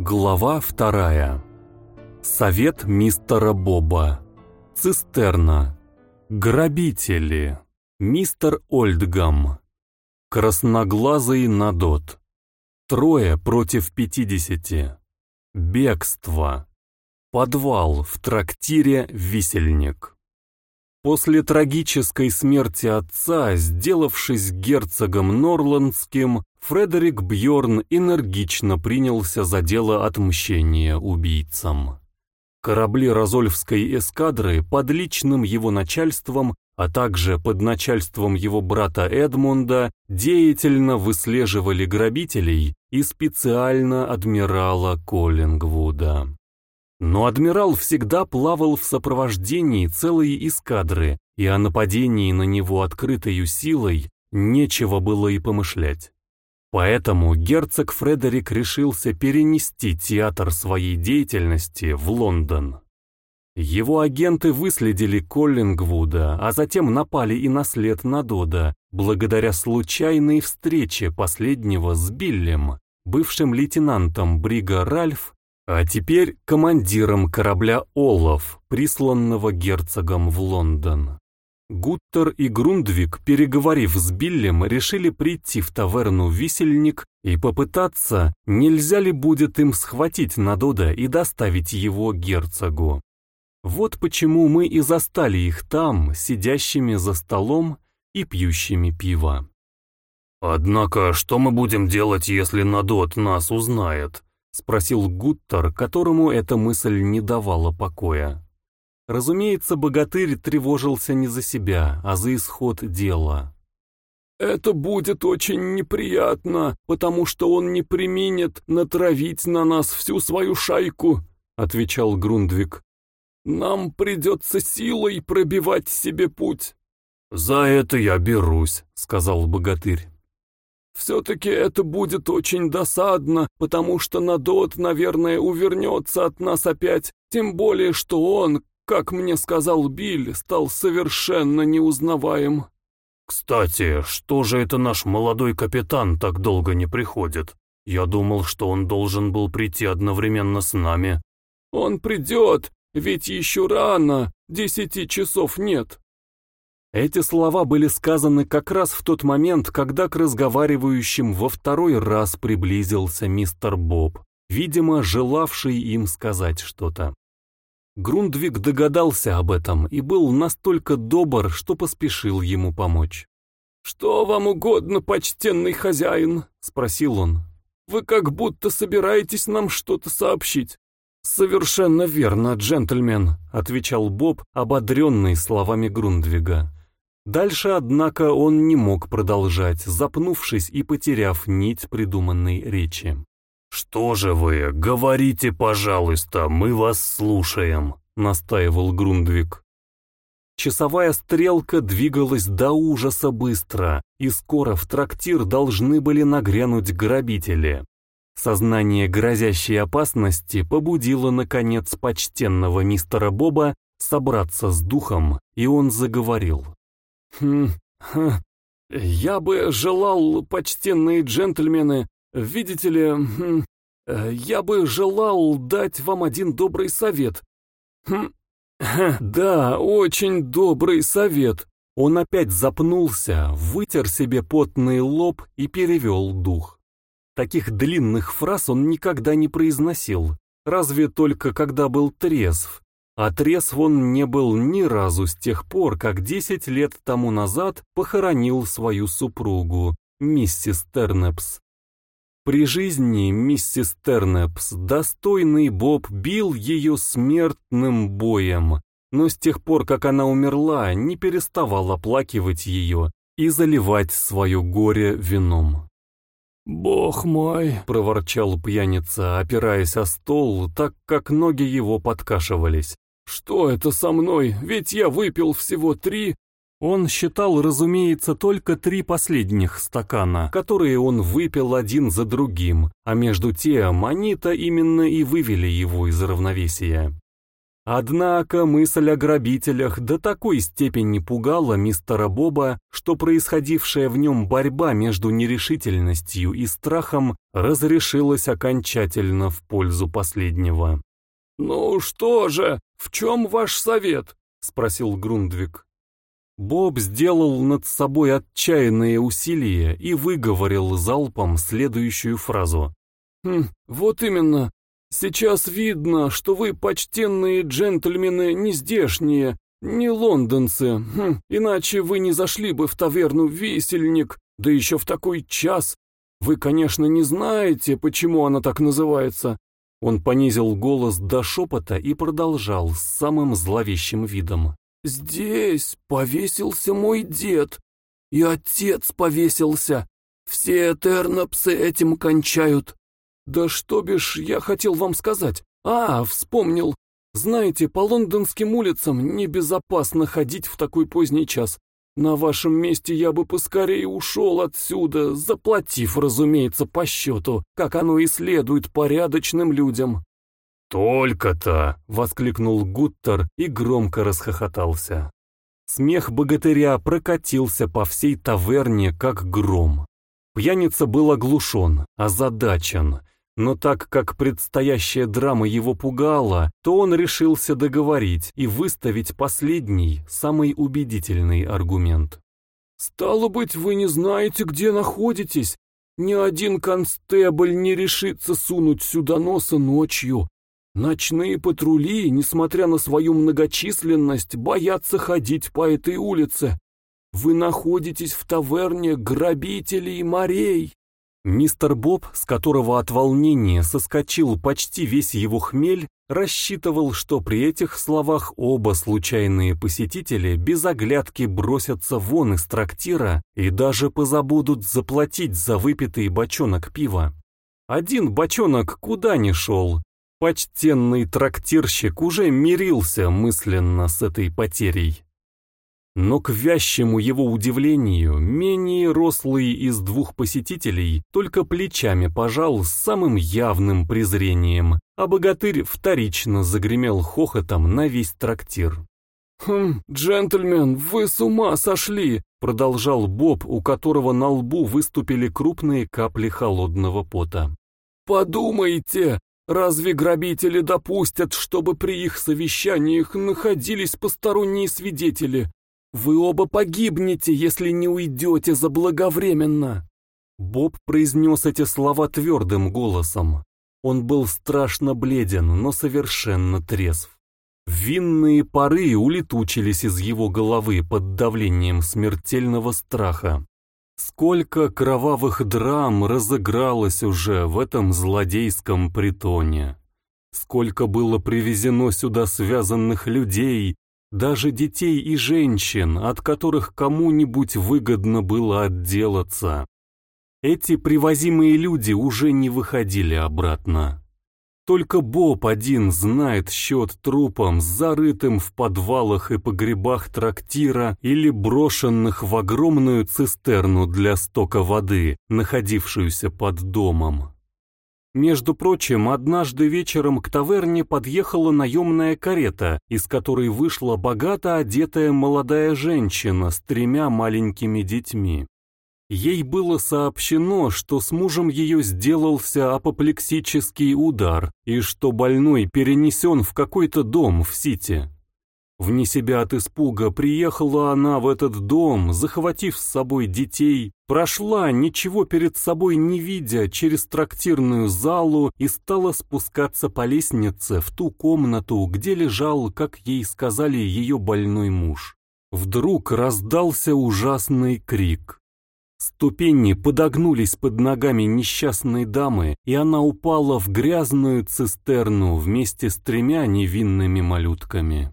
Глава вторая. Совет мистера Боба. Цистерна. Грабители. Мистер Ольдгам. Красноглазый Надот. Трое против пятидесяти. Бегство. Подвал в трактире «Висельник». После трагической смерти отца, сделавшись герцогом Норландским, Фредерик Бьорн энергично принялся за дело отмщения убийцам. Корабли Розольфской эскадры под личным его начальством, а также под начальством его брата Эдмунда, деятельно выслеживали грабителей и специально адмирала Коллингвуда. Но адмирал всегда плавал в сопровождении целой эскадры, и о нападении на него открытою силой нечего было и помышлять. Поэтому герцог Фредерик решился перенести театр своей деятельности в Лондон. Его агенты выследили Коллингвуда, а затем напали и на след Надода, благодаря случайной встрече последнего с Биллем, бывшим лейтенантом Брига Ральф, а теперь командиром корабля Олаф, присланного герцогом в Лондон. Гуттер и Грундвик, переговорив с Биллем, решили прийти в таверну «Висельник» и попытаться, нельзя ли будет им схватить Надода и доставить его герцогу. Вот почему мы и застали их там, сидящими за столом и пьющими пиво. «Однако, что мы будем делать, если Надот нас узнает?» — спросил Гуттер, которому эта мысль не давала покоя. Разумеется, богатырь тревожился не за себя, а за исход дела. «Это будет очень неприятно, потому что он не применит натравить на нас всю свою шайку», — отвечал Грундвик. «Нам придется силой пробивать себе путь». «За это я берусь», — сказал богатырь. «Все-таки это будет очень досадно, потому что Надот, наверное, увернется от нас опять, тем более, что он, как мне сказал Биль, стал совершенно неузнаваем. Кстати, что же это наш молодой капитан так долго не приходит? Я думал, что он должен был прийти одновременно с нами. Он придет, ведь еще рано, десяти часов нет. Эти слова были сказаны как раз в тот момент, когда к разговаривающим во второй раз приблизился мистер Боб, видимо, желавший им сказать что-то. Грундвик догадался об этом и был настолько добр, что поспешил ему помочь. «Что вам угодно, почтенный хозяин?» — спросил он. «Вы как будто собираетесь нам что-то сообщить». «Совершенно верно, джентльмен», — отвечал Боб, ободренный словами Грундвига. Дальше, однако, он не мог продолжать, запнувшись и потеряв нить придуманной речи. «Что же вы, говорите, пожалуйста, мы вас слушаем», — настаивал Грундвик. Часовая стрелка двигалась до ужаса быстро, и скоро в трактир должны были нагрянуть грабители. Сознание грозящей опасности побудило, наконец, почтенного мистера Боба собраться с духом, и он заговорил. «Хм, хм, я бы желал, почтенные джентльмены, Видите ли, хм, э, я бы желал дать вам один добрый совет. Хм, да, очень добрый совет. Он опять запнулся, вытер себе потный лоб и перевел дух. Таких длинных фраз он никогда не произносил, разве только когда был трезв. А трезв он не был ни разу с тех пор, как десять лет тому назад похоронил свою супругу, миссис Тернепс. При жизни миссис Тернепс достойный Боб бил ее смертным боем, но с тех пор, как она умерла, не переставал оплакивать ее и заливать свое горе вином. «Бог мой!» — проворчал пьяница, опираясь о стол, так как ноги его подкашивались. «Что это со мной? Ведь я выпил всего три, он считал, разумеется, только три последних стакана, которые он выпил один за другим, а между тем они-то именно и вывели его из равновесия. Однако мысль о грабителях до такой степени пугала мистера Боба, что происходившая в нем борьба между нерешительностью и страхом разрешилась окончательно в пользу последнего. «Ну что же, в чем ваш совет?» — спросил Грундвик. Боб сделал над собой отчаянные усилия и выговорил залпом следующую фразу. «Хм, вот именно. Сейчас видно, что вы почтенные джентльмены не здешние, не лондонцы, хм, иначе вы не зашли бы в таверну «Висельник», да еще в такой час. Вы, конечно, не знаете, почему она так называется». Он понизил голос до шепота и продолжал с самым зловещим видом. «Здесь повесился мой дед, и отец повесился. Все тернопсы этим кончают. «Да что бишь я хотел вам сказать? А, вспомнил. Знаете, по лондонским улицам небезопасно ходить в такой поздний час. На вашем месте я бы поскорее ушел отсюда, заплатив, разумеется, по счету, как оно и следует порядочным людям». «Только-то!» — воскликнул Гуттер и громко расхохотался. Смех богатыря прокатился по всей таверне, как гром. Пьяница был оглушен, озадачен, но так как предстоящая драма его пугала, то он решился договорить и выставить последний, самый убедительный аргумент. «Стало быть, вы не знаете, где находитесь? Ни один констебль не решится сунуть сюда носа ночью. Ночные патрули, несмотря на свою многочисленность, боятся ходить по этой улице. Вы находитесь в таверне грабителей морей. Мистер Боб, с которого от волнения соскочил почти весь его хмель, рассчитывал, что при этих словах оба случайные посетители без оглядки бросятся вон из трактира и даже позабудут заплатить за выпитый бочонок пива. Один бочонок куда ни шел. Почтенный трактирщик уже мирился мысленно с этой потерей. Но к вящему его удивлению, менее рослый из двух посетителей только плечами пожал с самым явным презрением, а богатырь вторично загремел хохотом на весь трактир. «Хм, джентльмен, вы с ума сошли!» продолжал Боб, у которого на лбу выступили крупные капли холодного пота. «Подумайте, разве грабители допустят, чтобы при их совещаниях находились посторонние свидетели? Вы оба погибнете, если не уйдете заблаговременно!» Боб произнес эти слова твердым голосом. Он был страшно бледен, но совершенно трезв. Винные пары улетучились из его головы под давлением смертельного страха. Сколько кровавых драм разыгралось уже в этом злодейском притоне. Сколько было привезено сюда связанных людей, даже детей и женщин, от которых кому-нибудь выгодно было отделаться. Эти привозимые люди уже не выходили обратно. Только Боб один знает счет трупам, зарытым в подвалах и погребах трактира или брошенных в огромную цистерну для стока воды, находившуюся под домом. Между прочим, однажды вечером к таверне подъехала наемная карета, из которой вышла богато одетая молодая женщина с тремя маленькими детьми. Ей было сообщено, что с мужем ее сделался апоплексический удар и что больной перенесен в какой-то дом в Сити. Вне себя от испуга приехала она в этот дом, захватив с собой детей, прошла, ничего перед собой не видя, через трактирную залу и стала спускаться по лестнице в ту комнату, где лежал, как ей сказали, ее больной муж. Вдруг раздался ужасный крик. Ступени подогнулись под ногами несчастной дамы, и она упала в грязную цистерну вместе с тремя невинными малютками.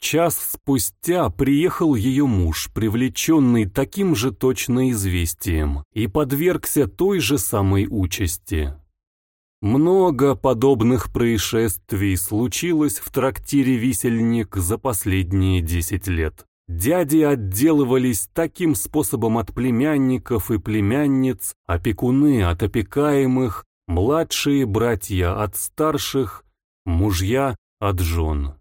Час спустя приехал ее муж, привлеченный таким же точно известием, и подвергся той же самой участи. Много подобных происшествий случилось в трактире «Висельник» за последние десять лет. Дяди отделывались таким способом от племянников и племянниц, опекуны от опекаемых, младшие братья от старших, мужья от жен.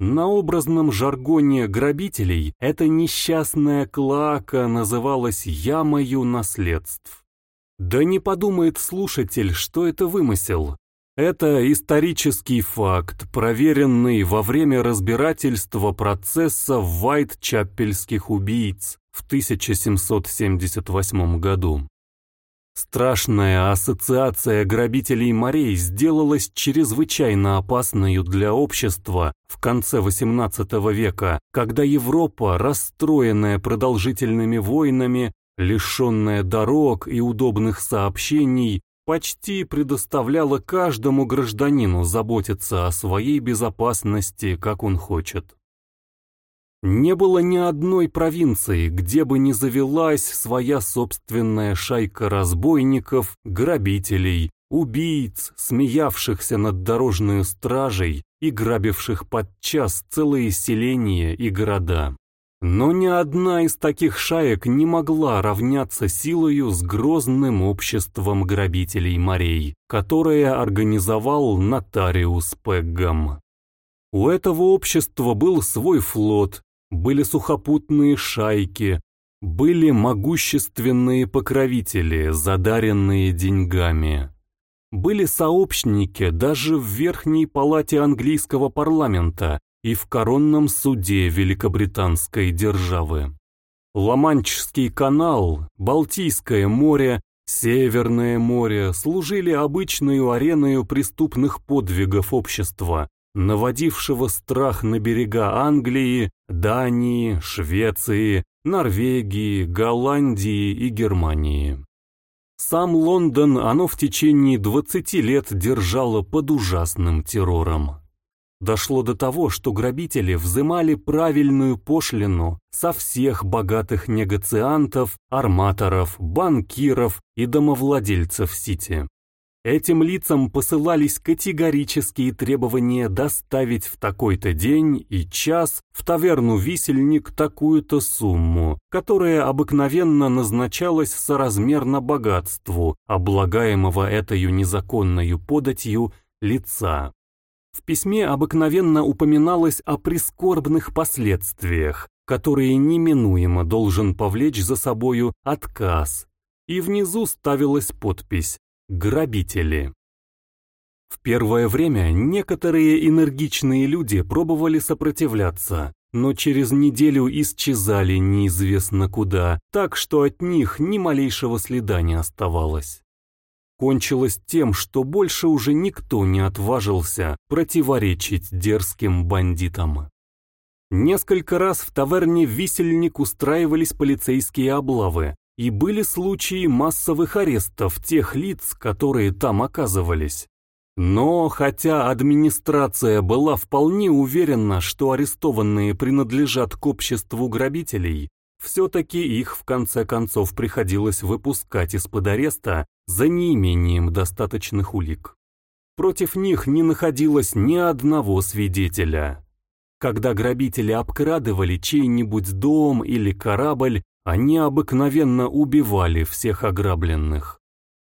На образном жаргоне грабителей эта несчастная клака называлась «ямою наследств». Да не подумает слушатель, что это вымысел. Это исторический факт, проверенный во время разбирательства процесса Вайт-Чаппельских убийц в 1778 году. Страшная ассоциация грабителей морей сделалась чрезвычайно опасной для общества в конце XVIII века, когда Европа, расстроенная продолжительными войнами, лишенная дорог и удобных сообщений, почти предоставляла каждому гражданину заботиться о своей безопасности, как он хочет. Не было ни одной провинции, где бы не завелась своя собственная шайка разбойников, грабителей, убийц, смеявшихся над дорожной стражей и грабивших подчас целые селения и города. Но ни одна из таких шаек не могла равняться силою с грозным обществом грабителей морей, которое организовал нотариус Пеггам. У этого общества был свой флот, были сухопутные шайки, были могущественные покровители, задаренные деньгами. Были сообщники даже в верхней палате английского парламента и в коронном суде великобританской державы. Ла-Манчский канал, Балтийское море, Северное море служили обычной ареной преступных подвигов общества, наводившего страх на берега Англии, Дании, Швеции, Норвегии, Голландии и Германии. Сам Лондон оно в течение 20 лет держало под ужасным террором. Дошло до того, что грабители взымали правильную пошлину со всех богатых негациантов, арматоров, банкиров и домовладельцев Сити. Этим лицам посылались категорические требования доставить в такой-то день и час в таверну «Висельник» такую-то сумму, которая обыкновенно назначалась соразмерно богатству, облагаемого этой незаконной податью лица. В письме обыкновенно упоминалось о прискорбных последствиях, которые неминуемо должен повлечь за собою отказ, и внизу ставилась подпись Грабители. В первое время некоторые энергичные люди пробовали сопротивляться, но через неделю исчезали неизвестно куда, так что от них ни малейшего следа не оставалось. Кончилось тем, что больше уже никто не отважился противоречить дерзким бандитам. Несколько раз в таверне «Висельник» устраивались полицейские облавы, и были случаи массовых арестов тех лиц, которые там оказывались. Но хотя администрация была вполне уверена, что арестованные принадлежат к обществу грабителей, все-таки их в конце концов приходилось выпускать из-под ареста за неимением достаточных улик. Против них не находилось ни одного свидетеля. Когда грабители обкрадывали чей-нибудь дом или корабль, они обыкновенно убивали всех ограбленных.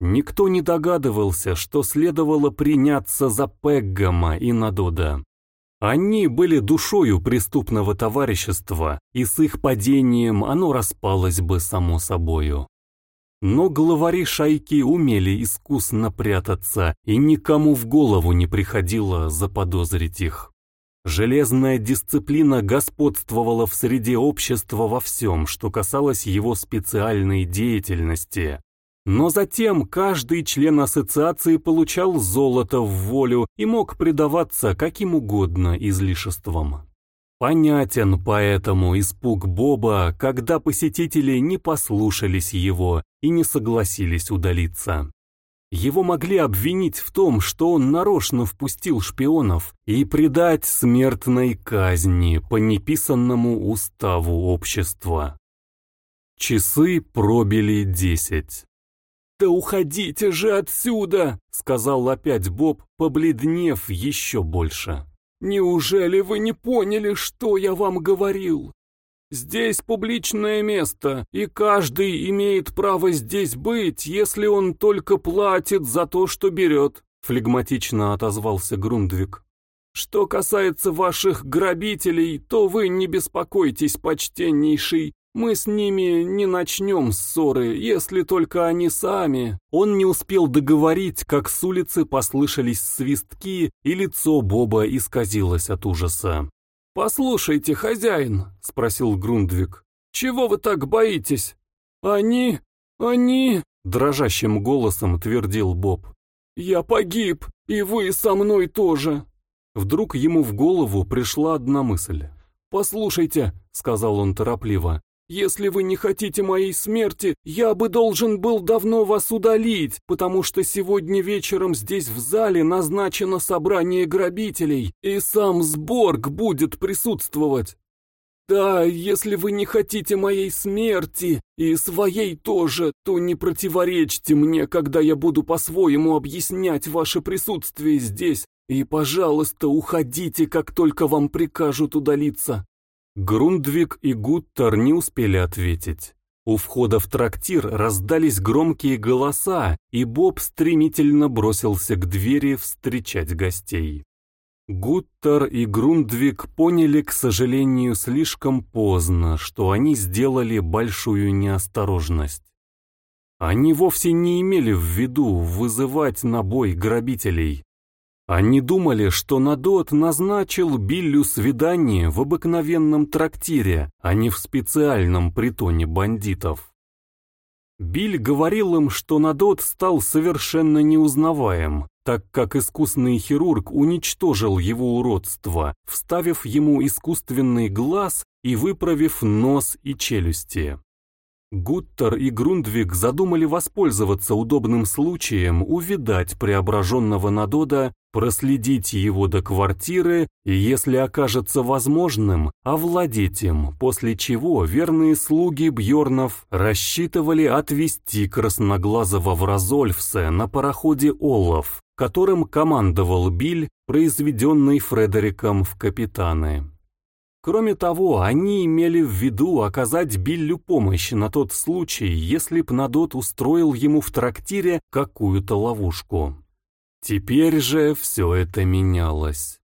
Никто не догадывался, что следовало приняться за Пеггама и Надода. Они были душою преступного товарищества, и с их падением оно распалось бы само собою. Но главари шайки умели искусно прятаться, и никому в голову не приходило заподозрить их. Железная дисциплина господствовала в среде общества во всем, что касалось его специальной деятельности. Но затем каждый член ассоциации получал золото в волю и мог предаваться каким угодно излишествам. Понятен поэтому испуг Боба, когда посетители не послушались его и не согласились удалиться. Его могли обвинить в том, что он нарочно впустил шпионов и предать смертной казни по неписанному уставу общества. Часы пробили десять. «Да уходите же отсюда!» — сказал опять Боб, побледнев еще больше. «Неужели вы не поняли, что я вам говорил? Здесь публичное место, и каждый имеет право здесь быть, если он только платит за то, что берет», — флегматично отозвался Грундвик. Что касается ваших грабителей, то вы не беспокойтесь, почтеннейший, мы с ними не начнем ссоры, если только они сами. Он не успел договорить, как с улицы послышались свистки, и лицо Боба исказилось от ужаса. «Послушайте, хозяин», — спросил Грундвик, — «чего вы так боитесь?» «Они... они...» — дрожащим голосом твердил Боб. «Я погиб, и вы со мной тоже». Вдруг ему в голову пришла одна мысль. «Послушайте», — сказал он торопливо, если вы не хотите моей смерти, я бы должен был давно вас удалить, потому что сегодня вечером здесь в зале назначено собрание грабителей, и сам Сборг будет присутствовать. Да, если вы не хотите моей смерти, и своей тоже, то не противоречьте мне, когда я буду по-своему объяснять ваше присутствие здесь, и, пожалуйста, уходите, как только вам прикажут удалиться. Грундвик и Гуттер не успели ответить. У входа в трактир раздались громкие голоса, и Боб стремительно бросился к двери встречать гостей. Гуттер и Грундвик поняли, к сожалению, слишком поздно, что они сделали большую неосторожность. Они вовсе не имели в виду вызывать на бой грабителей. Они думали, что Надот назначил Биллю свидание в обыкновенном трактире, а не в специальном притоне бандитов. Биль говорил им, что Надот стал совершенно неузнаваем, так как искусный хирург уничтожил его уродство, вставив ему искусственный глаз и выправив нос и челюсти. Гуттер и Грундвик задумали воспользоваться удобным случаем увидать преображенного Надода, проследить его до квартиры и, если окажется возможным, овладеть им, после чего верные слуги Бьорнов рассчитывали отвезти красноглазого в Розольфсе на пароходе Олаф, которым командовал Биль, произведенный Фредериком в капитаны. Кроме того, они имели в виду оказать Биллю помощь на тот случай, если б Надот устроил ему в трактире какую-то ловушку. Теперь же все это менялось.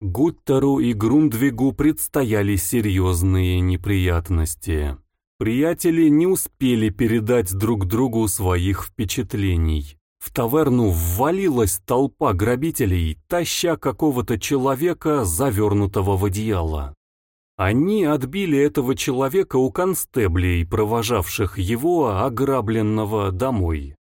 Гуттеру и Грундвигу предстояли серьезные неприятности. Приятели не успели передать друг другу своих впечатлений. В таверну ввалилась толпа грабителей, таща какого-то человека, завернутого в одеяло. Они отбили этого человека у констеблей, провожавших его, ограбленного, домой.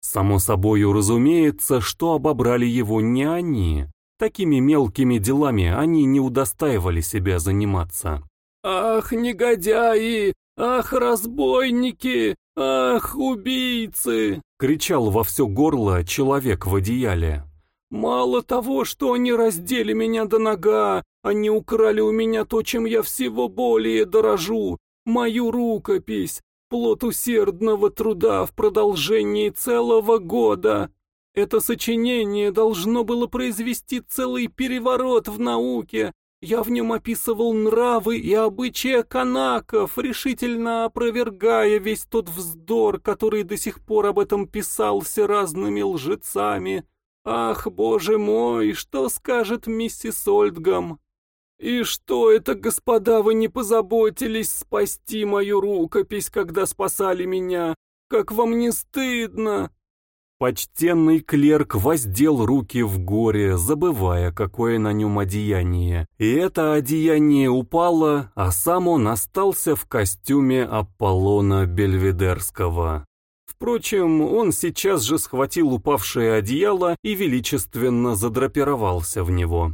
Само собою разумеется, что обобрали его не они. Такими мелкими делами они не удостаивали себя заниматься. «Ах, негодяи! Ах, разбойники! Ах, убийцы!» — кричал во все горло человек в одеяле. «Мало того, что они раздели меня до нога, они украли у меня то, чем я всего более дорожу, мою рукопись, плод усердного труда в продолжении целого года. Это сочинение должно было произвести целый переворот в науке. Я в нем описывал нравы и обычаи канаков, решительно опровергая весь тот вздор, который до сих пор об этом писался разными лжецами. Ах, боже мой, что скажет миссис Ольдгам? И что это, господа, вы не позаботились спасти мою рукопись, когда спасали меня? Как вам не стыдно? Почтенный клерк воздел руки в горе, забывая, какое на нем одеяние. И это одеяние упало, а сам он остался в костюме Аполлона Бельведерского. Впрочем, он сейчас же схватил упавшее одеяло и величественно задрапировался в него.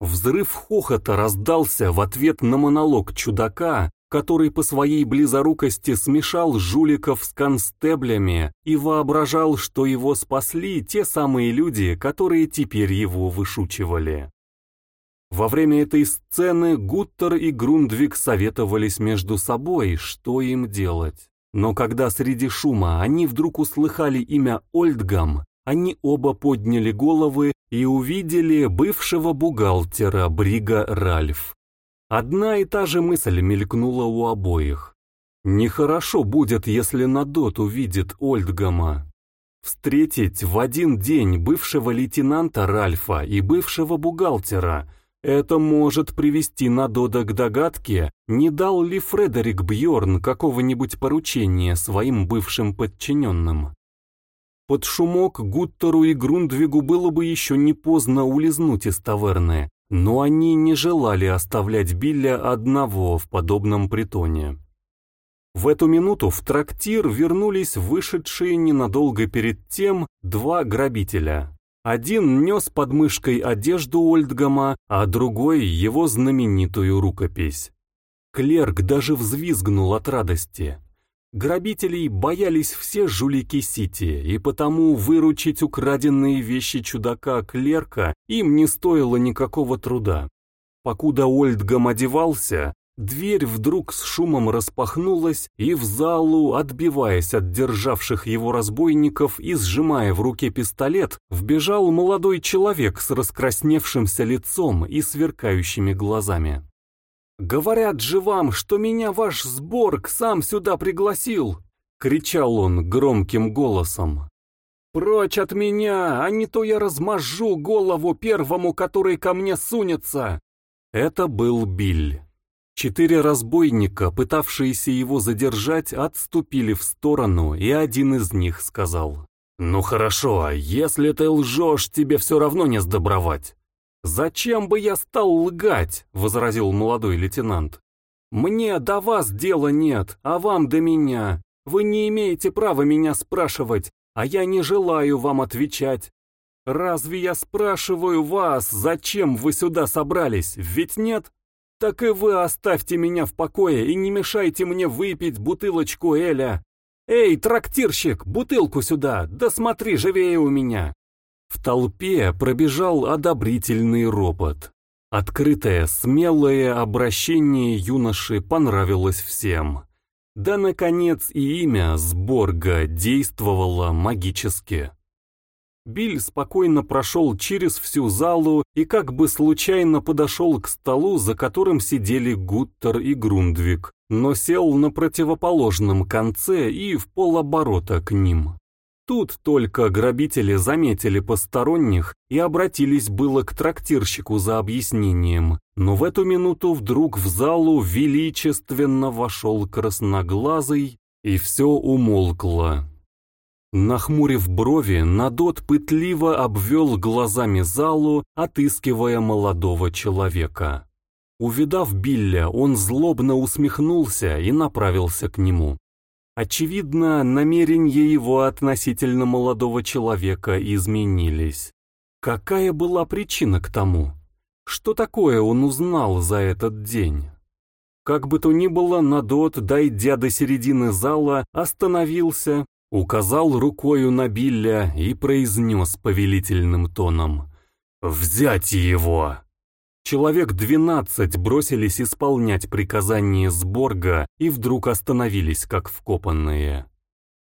Взрыв хохота раздался в ответ на монолог чудака, который по своей близорукости смешал жуликов с констеблями и воображал, что его спасли те самые люди, которые теперь его вышучивали. Во время этой сцены Гуттер и Грундвик советовались между собой, что им делать. Но когда среди шума они вдруг услыхали имя Ольдгам, они оба подняли головы и увидели бывшего бухгалтера Брига Ральф. Одна и та же мысль мелькнула у обоих. Нехорошо будет, если Надот увидит Ольдгама. Встретить в один день бывшего лейтенанта Ральфа и бывшего бухгалтера – это может привести Надода к догадке, не дал ли Фредерик Бьорн какого-нибудь поручения своим бывшим подчиненным. Под шумок Гуттеру и Грундвигу было бы еще не поздно улизнуть из таверны, но они не желали оставлять Билля одного в подобном притоне. В эту минуту в трактир вернулись вышедшие ненадолго перед тем два грабителя. Один нес под мышкой одежду Ольдгама, а другой его знаменитую рукопись. Клерк даже взвизгнул от радости. Грабителей боялись все жулики Сити, и потому выручить украденные вещи чудака-клерка им не стоило никакого труда. Покуда Ольдгам одевался, дверь вдруг с шумом распахнулась, и в залу, отбиваясь от державших его разбойников и сжимая в руке пистолет, вбежал молодой человек с раскрасневшимся лицом и сверкающими глазами. «Говорят же вам, что меня ваш сборг сам сюда пригласил!» — кричал он громким голосом. «Прочь от меня, а не то я размажу голову первому, который ко мне сунется!» Это был Биль. Четыре разбойника, пытавшиеся его задержать, отступили в сторону, и один из них сказал, «Ну хорошо, а если ты лжешь, тебе все равно не сдобровать. «Зачем бы я стал лгать?» — возразил молодой лейтенант. «Мне до вас дела нет, а вам до меня. Вы не имеете права меня спрашивать, а я не желаю вам отвечать. Разве я спрашиваю вас, зачем вы сюда собрались, ведь нет? Так и вы оставьте меня в покое и не мешайте мне выпить бутылочку Эля. Эй, трактирщик, бутылку сюда, да смотри живее у меня. В толпе пробежал одобрительный ропот. Открытое, смелое обращение юноши понравилось всем. Да, наконец, и имя Сборга действовало магически. Биль спокойно прошел через всю залу и как бы случайно подошел к столу, за которым сидели Гуттер и Грундвик, но сел на противоположном конце и в полоборота к ним. Тут только грабители заметили посторонних и обратились было к трактирщику за объяснением, но в эту минуту вдруг в залу величественно вошел красноглазый, и все умолкло. Нахмурив брови, Надот пытливо обвел глазами залу, отыскивая молодого человека. Увидав Билля, он злобно усмехнулся и направился к нему. Очевидно, намерения его относительно молодого человека изменились. Какая была причина к тому? Что такое он узнал за этот день? Как бы то ни было, Надот, дойдя до середины зала, остановился, указал рукою на Билля и произнес повелительным тоном «Взять его!» Человек двенадцать бросились исполнять приказание Сборга и вдруг остановились, как вкопанные.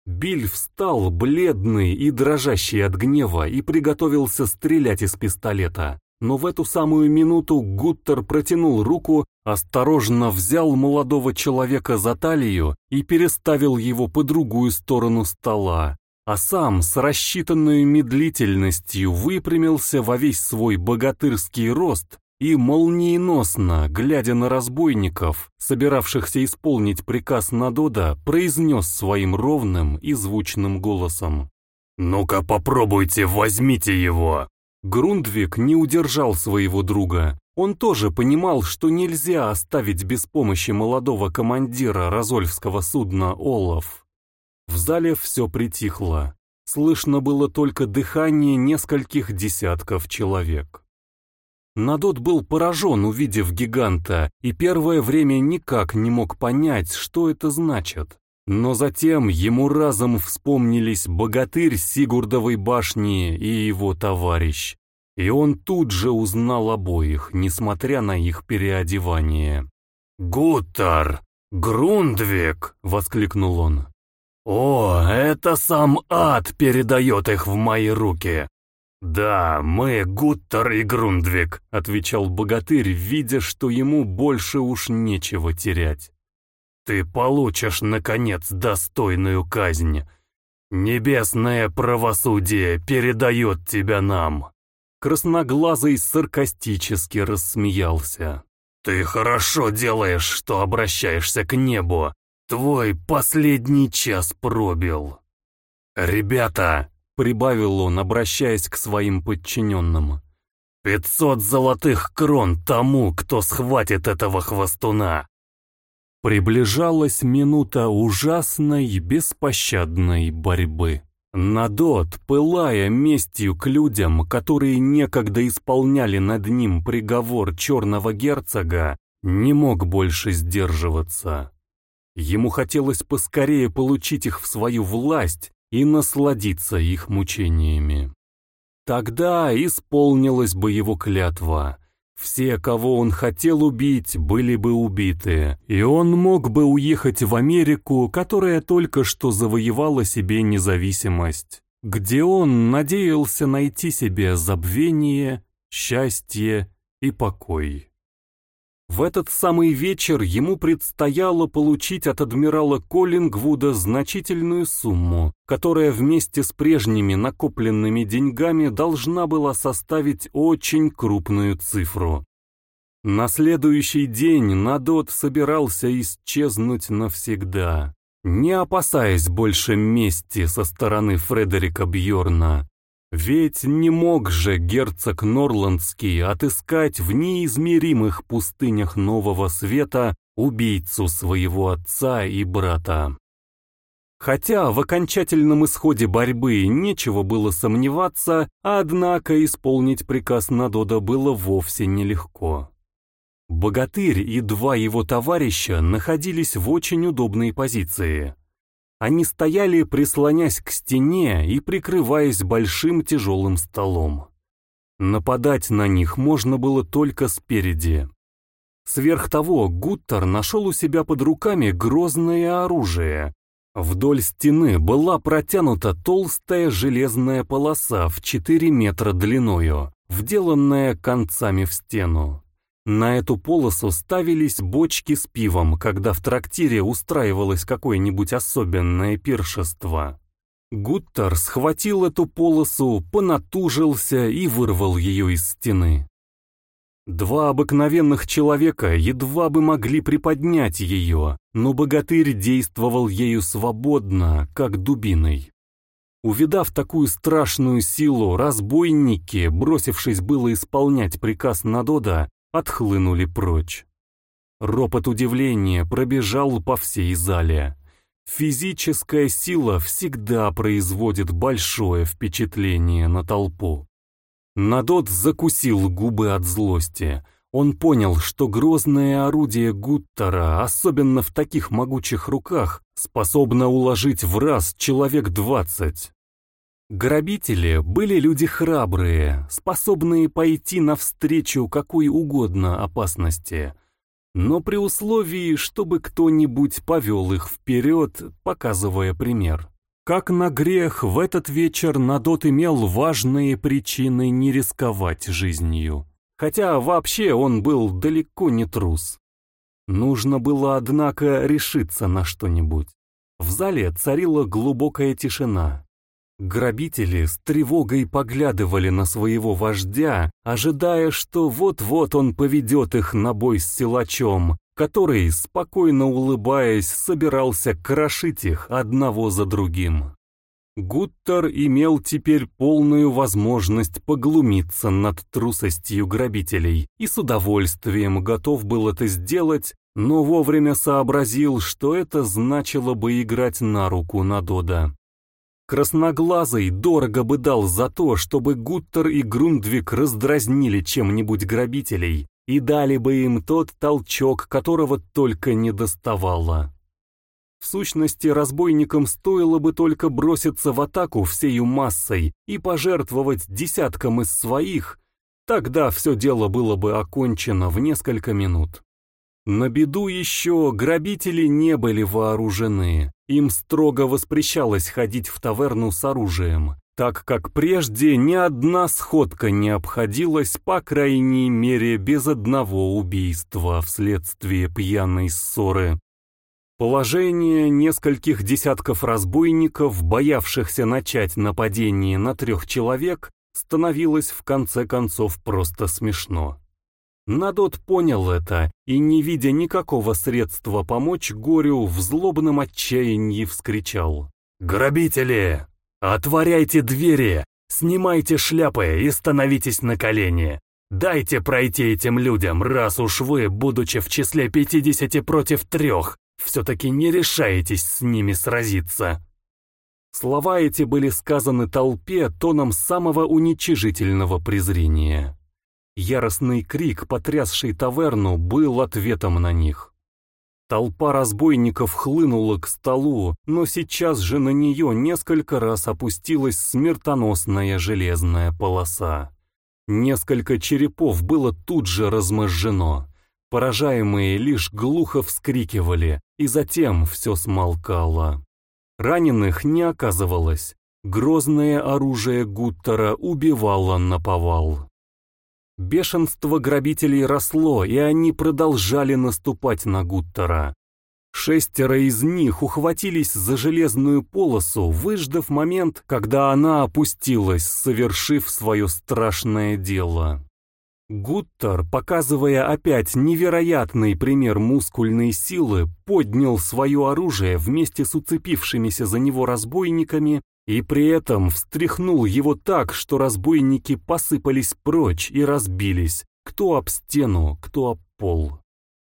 Биль встал, бледный и дрожащий от гнева, и приготовился стрелять из пистолета. Но в эту самую минуту Гуттер протянул руку, осторожно взял молодого человека за талию и переставил его по другую сторону стола, а сам с рассчитанной медлительностью выпрямился во весь свой богатырский рост и молниеносно, глядя на разбойников, собиравшихся исполнить приказ Надода, произнес своим ровным и звучным голосом. «Ну-ка попробуйте, возьмите его!» Грундвик не удержал своего друга. Он тоже понимал, что нельзя оставить без помощи молодого командира Розольфского судна «Олаф». В зале все притихло. Слышно было только дыхание нескольких десятков человек. Надот был поражен, увидев гиганта, и первое время никак не мог понять, что это значит. Но затем ему разом вспомнились богатырь Сигурдовой башни и его товарищ. И он тут же узнал обоих, несмотря на их переодевание. «Гутар! Грундвик!» — воскликнул он. «О, это сам ад передает их в мои руки! «Да, мы Гуттер и Грундвик», — отвечал богатырь, видя, что ему больше уж нечего терять. «Ты получишь, наконец, достойную казнь. Небесное правосудие передает тебя нам. Красноглазый саркастически рассмеялся. «Ты хорошо делаешь, что обращаешься к небу. Твой последний час пробил. Ребята!» — прибавил он, обращаясь к своим подчиненным. «Пятьсот золотых крон тому, кто схватит этого хвостуна!» Приближалась минута ужасной, беспощадной борьбы. Надот, пылая местью к людям, которые некогда исполняли над ним приговор черного герцога, не мог больше сдерживаться. Ему хотелось поскорее получить их в свою власть и насладиться их мучениями. Тогда исполнилась бы его клятва, все, кого он хотел убить, были бы убиты, и он мог бы уехать в Америку, которая только что завоевала себе независимость, где он надеялся найти себе забвение, счастье и покой. В этот самый вечер ему предстояло получить от адмирала Коллингвуда значительную сумму, которая вместе с прежними накопленными деньгами должна была составить очень крупную цифру. На следующий день Надот собирался исчезнуть навсегда, не опасаясь больше мести со стороны Фредерика Бьорна, ведь не мог же герцог Норландский отыскать в неизмеримых пустынях Нового Света убийцу своего отца и брата. Хотя в окончательном исходе борьбы нечего было сомневаться, однако исполнить приказ Надода было вовсе нелегко. Богатырь и два его товарища находились в очень удобной позиции. Они стояли, прислонясь к стене и прикрываясь большим тяжелым столом. Нападать на них можно было только спереди. Сверх того, Гуттер нашел у себя под руками грозное оружие. Вдоль стены была протянута толстая железная полоса в 4 метра длиною, вделанная концами в стену. На эту полосу ставились бочки с пивом, когда в трактире устраивалось какое-нибудь особенное пиршество. Гуттер схватил эту полосу, понатужился и вырвал ее из стены. Два обыкновенных человека едва бы могли приподнять ее, но богатырь действовал ею свободно, как дубиной. Увидав такую страшную силу, разбойники, бросившись было исполнять приказ Надода, отхлынули прочь. Ропот удивления пробежал по всей зале. Физическая сила всегда производит большое впечатление на толпу. Надот закусил губы от злости. Он понял, что грозное орудие Гуттера, особенно в таких могучих руках, способно уложить в раз человек двадцать. Грабители были люди храбрые, способные пойти навстречу какой угодно опасности, но при условии, чтобы кто-нибудь повел их вперед, показывая пример. Как на грех, в этот вечер Надот имел важные причины не рисковать жизнью. Хотя вообще он был далеко не трус. Нужно было, однако, решиться на что-нибудь. В зале царила глубокая тишина. Грабители с тревогой поглядывали на своего вождя, ожидая, что вот-вот он поведет их на бой с силачом, который, спокойно улыбаясь, собирался крошить их одного за другим. Гуттер имел теперь полную возможность поглумиться над трусостью грабителей и с удовольствием готов был это сделать, но вовремя сообразил, что это значило бы играть на руку Надода. Красноглазый дорого бы дал за то, чтобы Гуттер и Грундвик раздразнили чем-нибудь грабителей и дали бы им тот толчок, которого только не доставало. В сущности, разбойникам стоило бы только броситься в атаку всею массой и пожертвовать десятком из своих, тогда все дело было бы окончено в несколько минут. На беду еще грабители не были вооружены, им строго воспрещалось ходить в таверну с оружием, так как прежде ни одна сходка не обходилась, по крайней мере, без одного убийства вследствие пьяной ссоры. Положение нескольких десятков разбойников, боявшихся начать нападение на трех человек, становилось в конце концов просто смешно. Надот понял это и, не видя никакого средства помочь горю, в злобном отчаянии вскричал. «Грабители! Отворяйте двери! Снимайте шляпы и становитесь на колени! Дайте пройти этим людям, раз уж вы, будучи в числе пятидесяти против трех, все-таки не решаетесь с ними сразиться!» Слова эти были сказаны толпе тоном самого уничижительного презрения. Яростный крик, потрясший таверну, был ответом на них. Толпа разбойников хлынула к столу, но сейчас же на нее несколько раз опустилась смертоносная железная полоса. Несколько черепов было тут же размозжено. Поражаемые лишь глухо вскрикивали, и затем все смолкало. Раненых не оказывалось. Грозное оружие Гуттера убивало наповал. Бешенство грабителей росло, и они продолжали наступать на Гуттера. Шестеро из них ухватились за железную полосу, выждав момент, когда она опустилась, совершив свое страшное дело. Гуттер, показывая опять невероятный пример мускульной силы, поднял свое оружие вместе с уцепившимися за него разбойниками и при этом встряхнул его так, что разбойники посыпались прочь и разбились, кто об стену, кто об пол.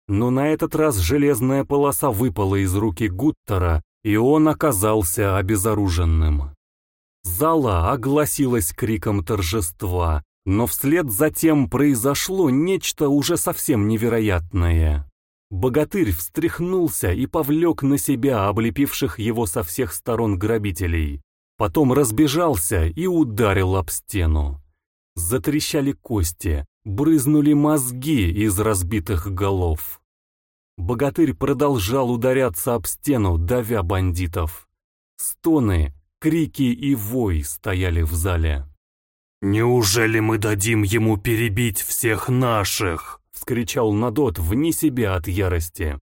Но на этот раз железная полоса выпала из руки Гуттера, и он оказался обезоруженным. Зала огласилась криком торжества, но вслед за тем произошло нечто уже совсем невероятное. Богатырь встряхнулся и повлек на себя облепивших его со всех сторон грабителей. Потом разбежался и ударил об стену. Затрещали кости, брызнули мозги из разбитых голов. Богатырь продолжал ударяться об стену, давя бандитов. Стоны, крики и вой стояли в зале. «Неужели мы дадим ему перебить всех наших?» — вскричал Надот вне себя от ярости.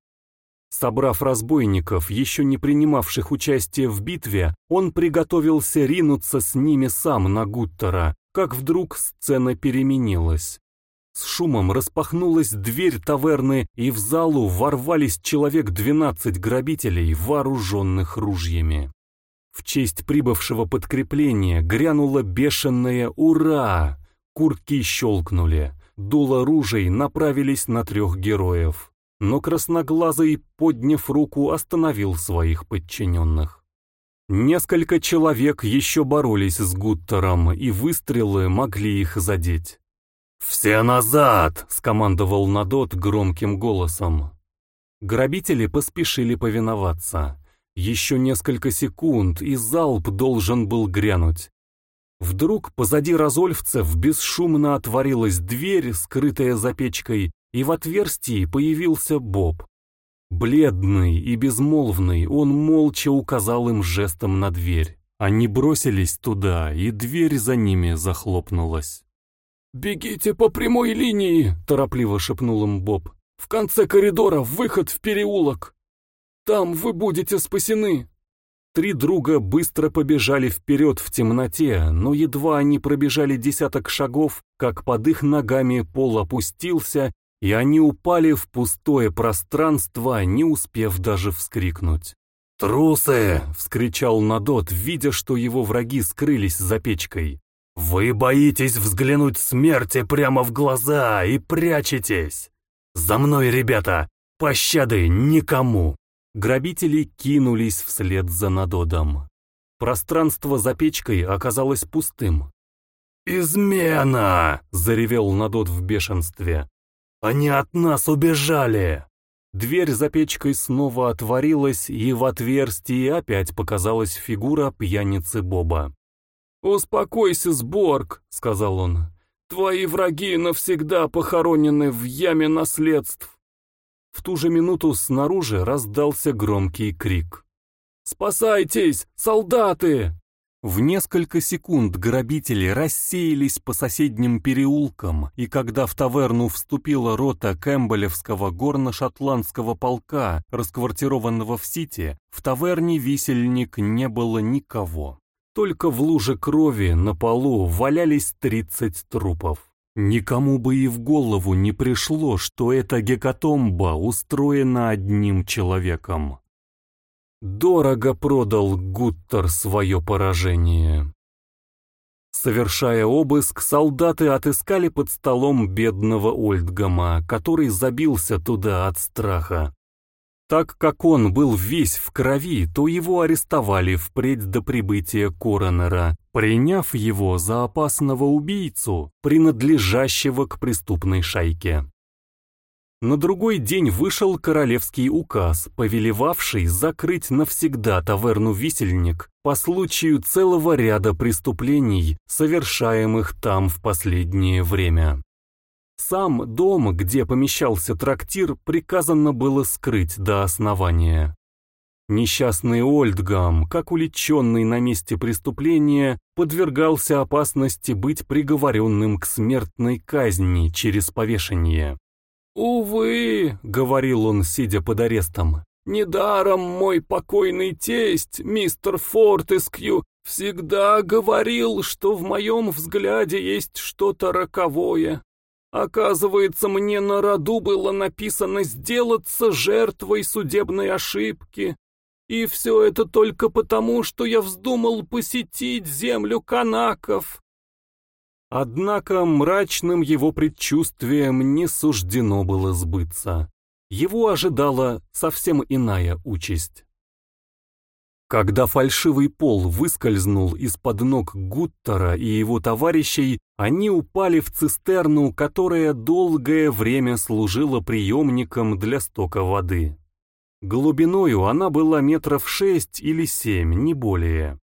Собрав разбойников, еще не принимавших участие в битве, он приготовился ринуться с ними сам на Гуттера, как вдруг сцена переменилась. С шумом распахнулась дверь таверны, и в залу ворвались человек двенадцать грабителей, вооруженных ружьями. В честь прибывшего подкрепления грянуло бешеное «Ура!». Куртки щелкнули, дуло ружей направились на трех героев но красноглазый, подняв руку, остановил своих подчиненных. Несколько человек еще боролись с Гуттером, и выстрелы могли их задеть. «Все назад!» — скомандовал Надот громким голосом. Грабители поспешили повиноваться. Еще несколько секунд, и залп должен был грянуть. Вдруг позади разольфцев бесшумно отворилась дверь, скрытая за печкой, и в отверстии появился Боб. Бледный и безмолвный, он молча указал им жестом на дверь. Они бросились туда, и дверь за ними захлопнулась. «Бегите по прямой линии!» — торопливо шепнул им Боб. «В конце коридора выход в переулок! Там вы будете спасены!» Три друга быстро побежали вперед в темноте, но едва они пробежали десяток шагов, как под их ногами пол опустился, и они упали в пустое пространство, не успев даже вскрикнуть. «Трусы!» — вскричал Надот, видя, что его враги скрылись за печкой. «Вы боитесь взглянуть смерти прямо в глаза и прячетесь! За мной, ребята! Пощады никому!» Грабители кинулись вслед за Надодом. Пространство за печкой оказалось пустым. «Измена!» — заревел Надот в бешенстве. Они от нас убежали!» Дверь за печкой снова отворилась, и в отверстии опять показалась фигура пьяницы Боба. «Успокойся, Сборг», — сказал он. «Твои враги навсегда похоронены в яме наследств». В ту же минуту снаружи раздался громкий крик. «Спасайтесь, солдаты!» В несколько секунд грабители рассеялись по соседним переулкам, и когда в таверну вступила рота Кэмпбелевского горно-шотландского полка, расквартированного в Сити, в таверне висельник не было никого. Только в луже крови на полу валялись 30 трупов. Никому бы и в голову не пришло, что эта гекатомба устроена одним человеком. Дорого продал Гуттер свое поражение. Совершая обыск, солдаты отыскали под столом бедного Ольдгама, который забился туда от страха. Так как он был весь в крови, то его арестовали впредь до прибытия коронера, приняв его за опасного убийцу, принадлежащего к преступной шайке. На другой день вышел королевский указ, повелевавший закрыть навсегда таверну «Висельник» по случаю целого ряда преступлений, совершаемых там в последнее время. Сам дом, где помещался трактир, приказано было скрыть до основания. Несчастный Ольдгам, как уличенный на месте преступления, подвергался опасности быть приговоренным к смертной казни через повешение. «Увы», — говорил он, сидя под арестом, — «недаром мой покойный тесть, мистер Фортескью, всегда говорил, что в моем взгляде есть что-то роковое. Оказывается, мне на роду было написано сделаться жертвой судебной ошибки. И все это только потому, что я вздумал посетить землю канаков. Однако мрачным его предчувствием не суждено было сбыться. Его ожидала совсем иная участь. Когда фальшивый пол выскользнул из-под ног Гуттера и его товарищей, они упали в цистерну, которая долгое время служила приемником для стока воды. Глубиною она была метров шесть или семь, не более.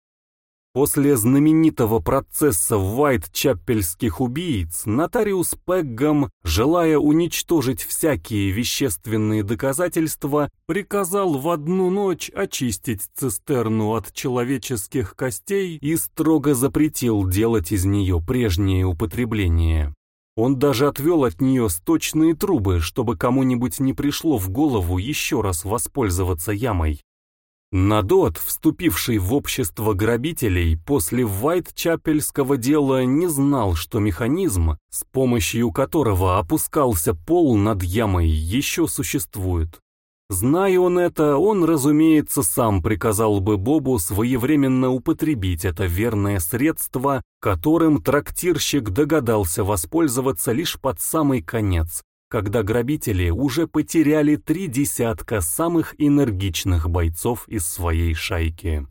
После знаменитого процесса Уайт-Чаппельских убийц нотариус Пеггам, желая уничтожить всякие вещественные доказательства, приказал в одну ночь очистить цистерну от человеческих костей и строго запретил делать из нее прежнее употребление. Он даже отвел от нее сточные трубы, чтобы кому-нибудь не пришло в голову еще раз воспользоваться ямой. Надот, вступивший в общество грабителей, после Вайтчапельского дела не знал, что механизм, с помощью которого опускался пол над ямой, еще существует. Зная он это, он, разумеется, сам приказал бы Бобу своевременно употребить это верное средство, которым трактирщик догадался воспользоваться лишь под самый конец, когда грабители уже потеряли три десятка самых энергичных бойцов из своей шайки.